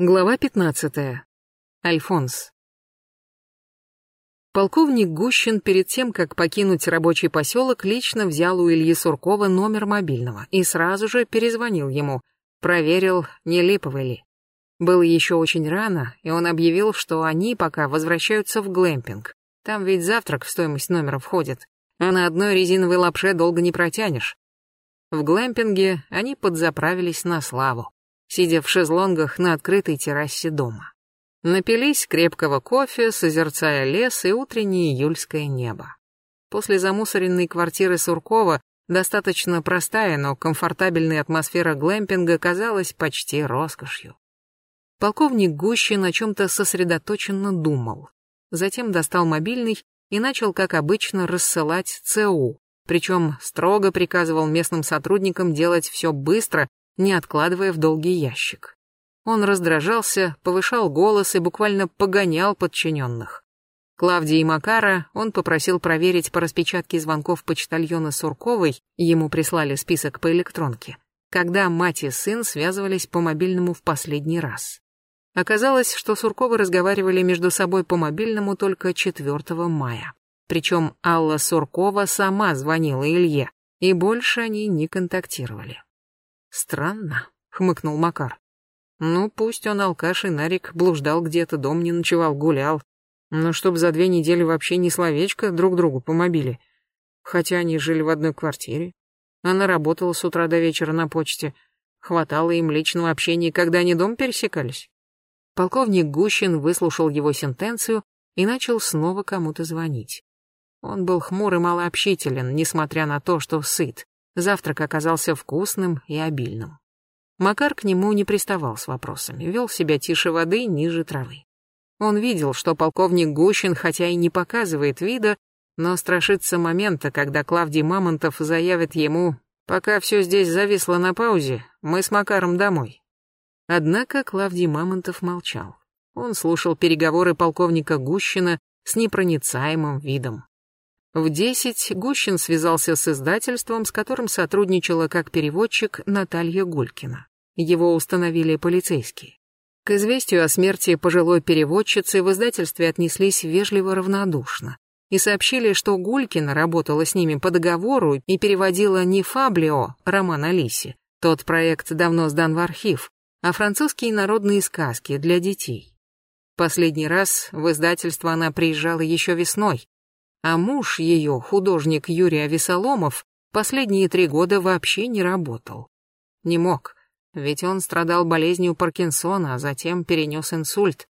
Глава 15. Альфонс. Полковник Гущин перед тем, как покинуть рабочий поселок, лично взял у Ильи Суркова номер мобильного и сразу же перезвонил ему, проверил, не липовый ли. Было еще очень рано, и он объявил, что они пока возвращаются в глэмпинг. Там ведь завтрак в стоимость номера входит, а на одной резиновой лапше долго не протянешь. В глэмпинге они подзаправились на славу сидя в шезлонгах на открытой террасе дома. Напились крепкого кофе, созерцая лес и утреннее июльское небо. После замусоренной квартиры Суркова достаточно простая, но комфортабельная атмосфера глэмпинга казалась почти роскошью. Полковник Гущин о чем-то сосредоточенно думал. Затем достал мобильный и начал, как обычно, рассылать ЦУ, причем строго приказывал местным сотрудникам делать все быстро не откладывая в долгий ящик. Он раздражался, повышал голос и буквально погонял подчиненных. Клавдии и Макара он попросил проверить по распечатке звонков почтальона Сурковой, ему прислали список по электронке, когда мать и сын связывались по мобильному в последний раз. Оказалось, что Сурковы разговаривали между собой по мобильному только 4 мая. Причем Алла Суркова сама звонила Илье, и больше они не контактировали. Странно, хмыкнул Макар. Ну, пусть он алкаш и нарик, блуждал где-то, дом не ночевал, гулял. Но чтоб за две недели вообще ни словечко друг другу помобили. Хотя они жили в одной квартире. Она работала с утра до вечера на почте. Хватало им личного общения, когда они дом пересекались. Полковник Гущин выслушал его сентенцию и начал снова кому-то звонить. Он был хмур и малообщителен, несмотря на то, что сыт. Завтрак оказался вкусным и обильным. Макар к нему не приставал с вопросами, вел себя тише воды, ниже травы. Он видел, что полковник Гущин, хотя и не показывает вида, но страшится момента, когда Клавдий Мамонтов заявит ему «Пока все здесь зависло на паузе, мы с Макаром домой». Однако Клавдий Мамонтов молчал. Он слушал переговоры полковника Гущина с непроницаемым видом. В 10 Гущин связался с издательством, с которым сотрудничала как переводчик Наталья Гулькина. Его установили полицейские. К известию о смерти пожилой переводчицы в издательстве отнеслись вежливо равнодушно и сообщили, что Гулькина работала с ними по договору и переводила не Фаблио, роман Алисе, тот проект давно сдан в архив, а французские народные сказки для детей. Последний раз в издательство она приезжала еще весной, а муж ее, художник Юрий Авесоломов, последние три года вообще не работал. Не мог, ведь он страдал болезнью Паркинсона, а затем перенес инсульт.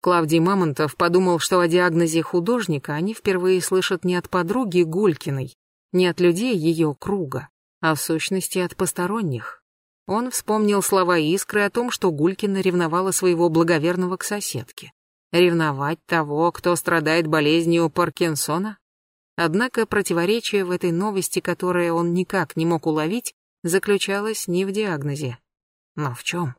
Клавдий Мамонтов подумал, что о диагнозе художника они впервые слышат не от подруги Гулькиной, не от людей ее круга, а в сущности от посторонних. Он вспомнил слова Искры о том, что Гулькина ревновала своего благоверного к соседке. Ревновать того, кто страдает болезнью Паркинсона? Однако противоречие в этой новости, которое он никак не мог уловить, заключалось не в диагнозе. Но в чем?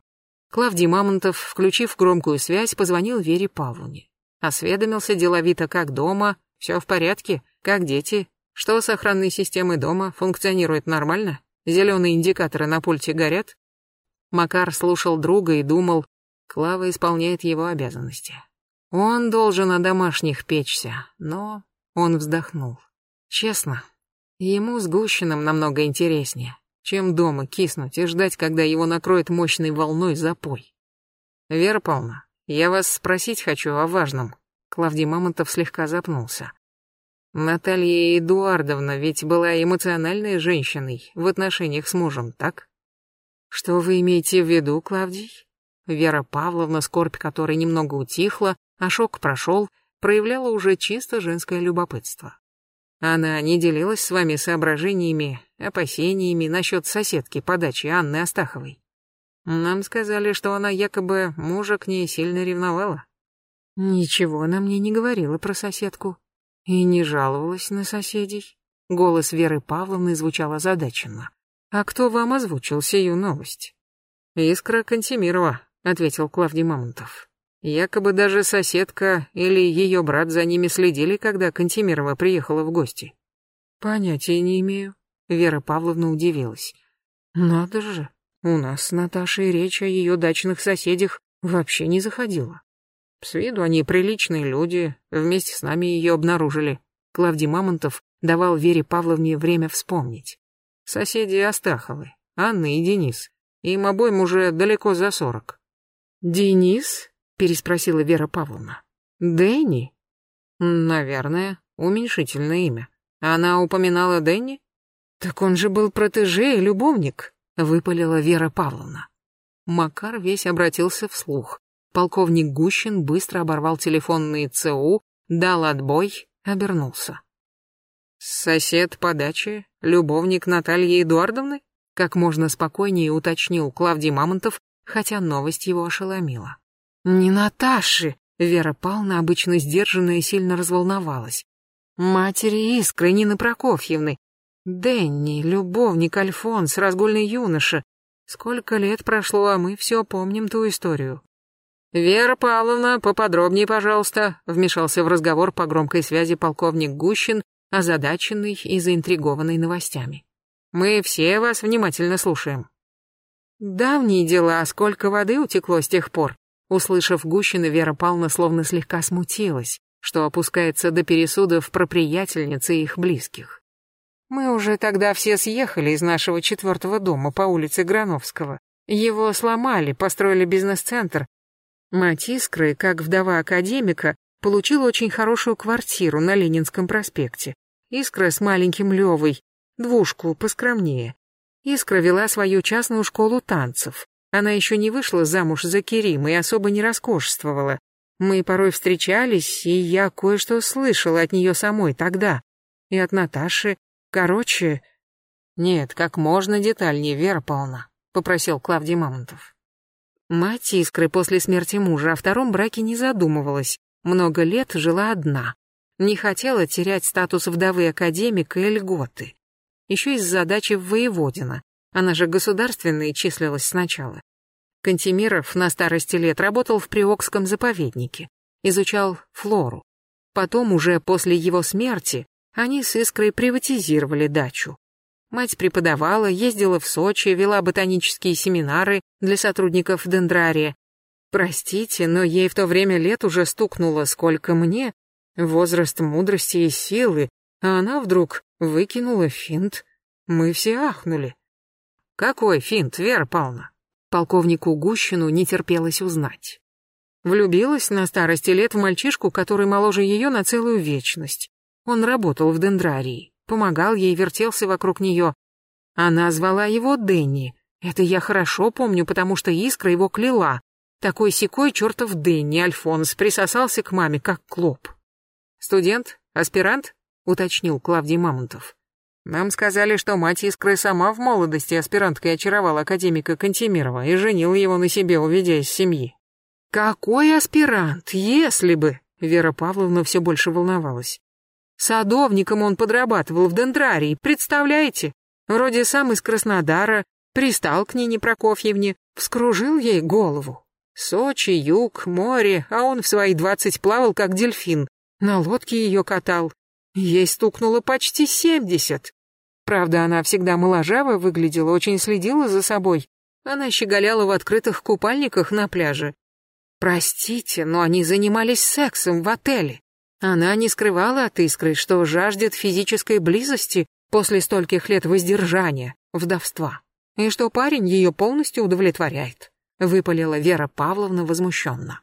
Клавдий Мамонтов, включив громкую связь, позвонил Вере Павловне. Осведомился деловито, как дома, все в порядке, как дети, что с охранной системой дома, функционирует нормально, зеленые индикаторы на пульте горят. Макар слушал друга и думал, Клава исполняет его обязанности. Он должен о домашних печься, но он вздохнул. Честно, ему с Гущиным намного интереснее, чем дома киснуть и ждать, когда его накроет мощной волной запой. Вера Павловна, я вас спросить хочу о важном. Клавдий Мамонтов слегка запнулся. Наталья Эдуардовна ведь была эмоциональной женщиной в отношениях с мужем, так? Что вы имеете в виду, Клавдий? Вера Павловна, скорбь которой немного утихла, а шок прошел, проявляла уже чисто женское любопытство. Она не делилась с вами соображениями, опасениями насчет соседки по даче Анны Астаховой. Нам сказали, что она якобы мужа к ней сильно ревновала. Ничего она мне не говорила про соседку. И не жаловалась на соседей. Голос Веры Павловны звучал озадаченно. «А кто вам озвучил сию новость?» «Искра Кантемирова», — ответил Клавдий Мамонтов. Якобы даже соседка или ее брат за ними следили, когда Кантемирова приехала в гости. Понятия не имею. Вера Павловна удивилась. Надо же, у нас с Наташей речь о ее дачных соседях Вообще не заходила. С виду они приличные люди, вместе с нами ее обнаружили. Клавдий Мамонтов давал Вере Павловне время вспомнить. Соседи Астаховы, Анна и Денис. Им обоим уже далеко за сорок. «Денис?» — переспросила Вера Павловна. «Дэнни?» «Наверное, уменьшительное имя. Она упоминала Дэнни?» «Так он же был протеже и любовник», — выпалила Вера Павловна. Макар весь обратился вслух. Полковник Гущин быстро оборвал телефонные ЦУ, дал отбой, обернулся. «Сосед по даче? Любовник Натальи Эдуардовны?» Как можно спокойнее уточнил Клавдий Мамонтов, хотя новость его ошеломила. «Не Наташи!» Вера Павловна, обычно сдержанная, сильно разволновалась. «Матери Искры Нины Прокофьевны. Дэнни, любовник Альфонс, разгульный юноша. Сколько лет прошло, а мы все помним ту историю». «Вера Павловна, поподробнее, пожалуйста», — вмешался в разговор по громкой связи полковник Гущин, озадаченный и заинтригованный новостями. Мы все вас внимательно слушаем. Давние дела, сколько воды утекло с тех пор. Услышав Гущина, Вера Павловна словно слегка смутилась, что опускается до пересудов про приятельницы и их близких. Мы уже тогда все съехали из нашего четвертого дома по улице Грановского. Его сломали, построили бизнес-центр. Мать Искры, как вдова академика, получила очень хорошую квартиру на Ленинском проспекте. Искра с маленьким Левой двушку поскромнее. Искра вела свою частную школу танцев. Она еще не вышла замуж за Керима и особо не роскошествовала. Мы порой встречались, и я кое-что слышала от нее самой тогда. И от Наташи. Короче... Нет, как можно детальнее, Вера Павловна, попросил Клавдий Мамонтов. Мать Искры после смерти мужа о втором браке не задумывалась. Много лет жила одна. Не хотела терять статус вдовы академика и льготы еще из задачи в Воеводина. Она же государственной числилась сначала. Кантемиров на старости лет работал в Приокском заповеднике, изучал флору. Потом, уже после его смерти, они с Искрой приватизировали дачу. Мать преподавала, ездила в Сочи, вела ботанические семинары для сотрудников дендрария. Простите, но ей в то время лет уже стукнуло, сколько мне, возраст мудрости и силы, а она вдруг выкинула финт. Мы все ахнули. Какой финт, Вера Павловна? Полковнику Гущину не терпелось узнать. Влюбилась на старости лет в мальчишку, который моложе ее на целую вечность. Он работал в дендрарии, помогал ей, вертелся вокруг нее. Она звала его Дэнни. Это я хорошо помню, потому что Искра его кляла. Такой секой чертов Дэнни Альфонс присосался к маме, как клоп. Студент? Аспирант? — уточнил Клавдий Мамонтов. «Нам сказали, что мать Искры сама в молодости аспиранткой очаровала академика Кантемирова и женила его на себе, уведя из семьи». «Какой аспирант, если бы!» Вера Павловна все больше волновалась. Садовником он подрабатывал в дендрарии, представляете? Вроде сам из Краснодара, пристал к Нине Прокофьевне, вскружил ей голову. Сочи, юг, море, а он в свои двадцать плавал, как дельфин. На лодке ее катал, Ей стукнуло почти семьдесят. Правда, она всегда моложаво выглядела, очень следила за собой. Она щеголяла в открытых купальниках на пляже. Простите, но они занимались сексом в отеле. Она не скрывала от Искры, что жаждет физической близости после стольких лет воздержания, вдовства, и что парень ее полностью удовлетворяет, выпалила Вера Павловна возмущенно.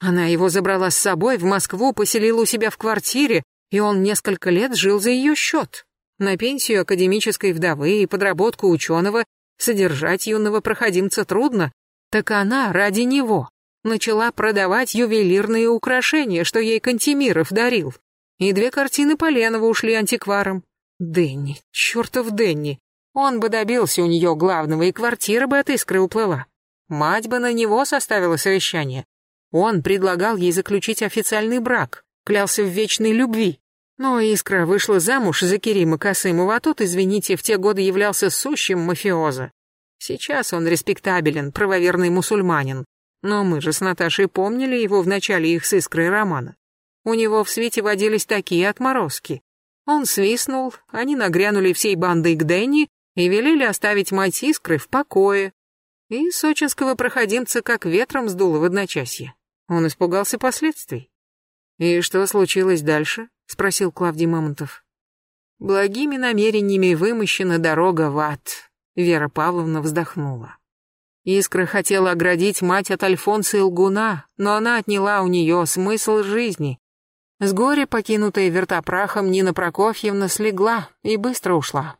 Она его забрала с собой в Москву, поселила у себя в квартире, и он несколько лет жил за ее счет. На пенсию академической вдовы и подработку ученого содержать юного проходимца трудно, так она ради него начала продавать ювелирные украшения, что ей Кантемиров дарил. И две картины Поленова ушли антикваром. Дэнни, чертов Дэнни. Он бы добился у нее главного, и квартира бы от искры уплыла. Мать бы на него составила совещание. Он предлагал ей заключить официальный брак клялся в вечной любви. Но Искра вышла замуж за Керима Касымова, а тот, извините, в те годы являлся сущим мафиоза. Сейчас он респектабелен, правоверный мусульманин. Но мы же с Наташей помнили его в начале их с Искрой романа. У него в свете водились такие отморозки. Он свистнул, они нагрянули всей бандой к Дэнни и велели оставить мать Искры в покое. И сочинского проходимца как ветром сдуло в одночасье. Он испугался последствий. «И что случилось дальше?» — спросил Клавдий Мамонтов. «Благими намерениями вымощена дорога в ад», — Вера Павловна вздохнула. Искра хотела оградить мать от Альфонса и лгуна, но она отняла у нее смысл жизни. С горя, покинутая вертопрахом, Нина Прокофьевна слегла и быстро ушла.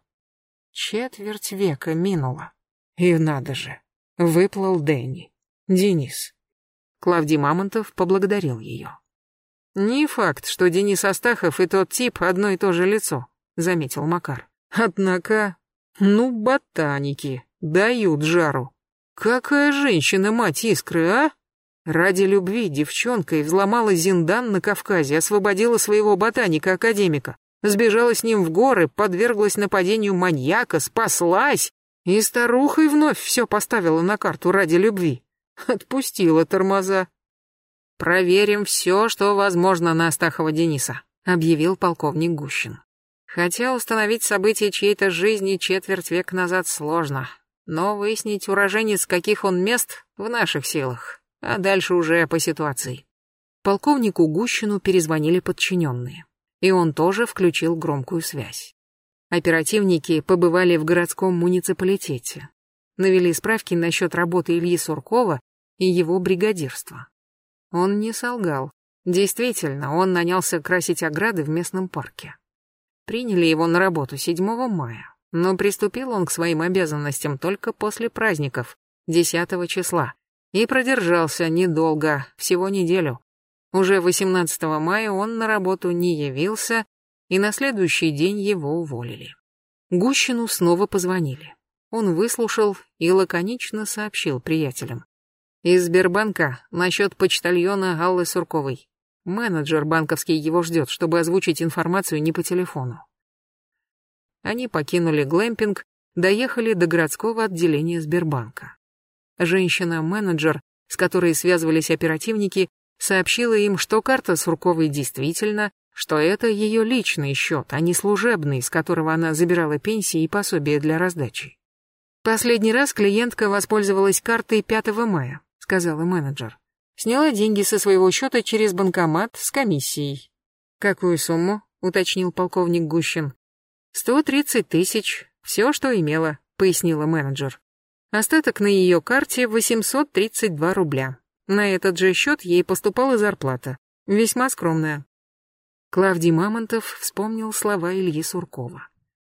Четверть века минула. И надо же, выплыл Дэнни, Денис. Клавдий Мамонтов поблагодарил ее. «Не факт, что Денис Астахов и тот тип одно и то же лицо», — заметил Макар. «Однако, ну, ботаники, дают жару. Какая женщина, мать искры, а? Ради любви девчонка и взломала Зиндан на Кавказе, освободила своего ботаника-академика, сбежала с ним в горы, подверглась нападению маньяка, спаслась, и старухой вновь все поставила на карту ради любви. Отпустила тормоза. «Проверим все, что возможно на Астахова Дениса», — объявил полковник Гущин. Хотя установить события чьей-то жизни четверть века назад сложно, но выяснить уроженец каких он мест в наших силах, а дальше уже по ситуации. Полковнику Гущину перезвонили подчиненные, и он тоже включил громкую связь. Оперативники побывали в городском муниципалитете, навели справки насчет работы Ильи Суркова и его бригадирства. Он не солгал. Действительно, он нанялся красить ограды в местном парке. Приняли его на работу 7 мая, но приступил он к своим обязанностям только после праздников, 10 числа, и продержался недолго, всего неделю. Уже 18 мая он на работу не явился, и на следующий день его уволили. Гущину снова позвонили. Он выслушал и лаконично сообщил приятелям. Из Сбербанка насчет почтальона Аллы Сурковой. Менеджер банковский его ждет, чтобы озвучить информацию не по телефону. Они покинули глэмпинг, доехали до городского отделения Сбербанка. Женщина-менеджер, с которой связывались оперативники, сообщила им, что карта Сурковой действительно, что это ее личный счет, а не служебный, с которого она забирала пенсии и пособия для раздачи. Последний раз клиентка воспользовалась картой 5 мая сказала менеджер. Сняла деньги со своего счета через банкомат с комиссией. Какую сумму? уточнил полковник Гущин. Сто тридцать тысяч, все, что имела, пояснила менеджер. Остаток на ее карте 832 рубля. На этот же счет ей поступала зарплата, весьма скромная. Клавдий Мамонтов вспомнил слова Ильи Суркова.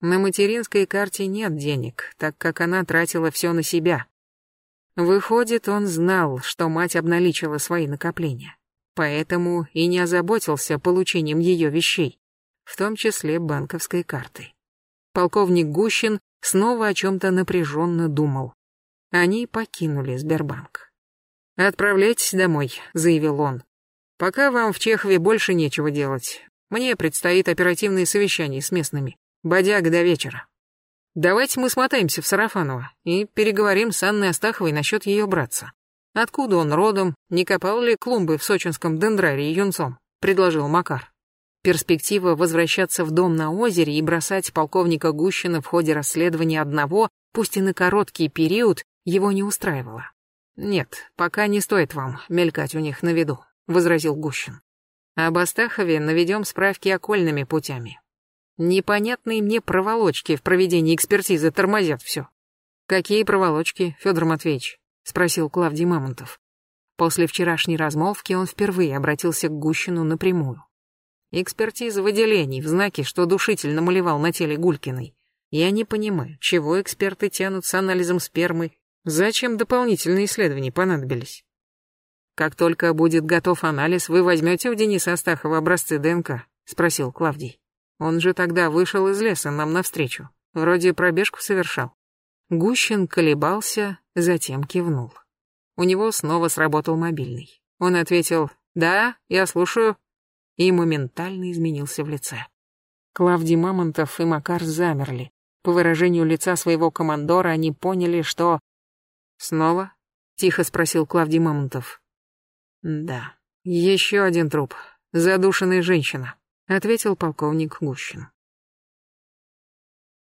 На материнской карте нет денег, так как она тратила все на себя. Выходит, он знал, что мать обналичила свои накопления, поэтому и не озаботился получением ее вещей, в том числе банковской карты. Полковник Гущин снова о чем-то напряженно думал. Они покинули Сбербанк. «Отправляйтесь домой», — заявил он. «Пока вам в Чехове больше нечего делать. Мне предстоит оперативное совещание с местными. Бодяга до вечера». Давайте мы смотаемся в Сарафаново и переговорим с Анной Астаховой насчет ее братца. Откуда он родом, не копал ли клумбы в сочинском дендрарии юнцом, предложил Макар. Перспектива возвращаться в дом на озере и бросать полковника Гущина в ходе расследования одного, пусть и на короткий период, его не устраивала. «Нет, пока не стоит вам мелькать у них на виду», — возразил Гущин. «Об Астахове наведем справки окольными путями. Непонятные мне проволочки в проведении экспертизы тормозят все. Какие проволочки, Федор Матвеевич? Спросил Клавдий Мамонтов. После вчерашней размолвки он впервые обратился к Гущину напрямую. Экспертиза выделений в знаке, что душитель намалевал на теле Гулькиной. Я не понимаю, чего эксперты тянут с анализом спермы, зачем дополнительные исследования понадобились. Как только будет готов анализ, вы возьмете у Дениса Астахова образцы ДНК? Спросил Клавдий. Он же тогда вышел из леса нам навстречу. Вроде пробежку совершал. Гущин колебался, затем кивнул. У него снова сработал мобильный. Он ответил «Да, я слушаю» и моментально изменился в лице. Клавдий Мамонтов и Макар замерли. По выражению лица своего командора они поняли, что... «Снова?» — тихо спросил Клавдий Мамонтов. «Да, еще один труп. Задушенная женщина ответил полковник Гущин.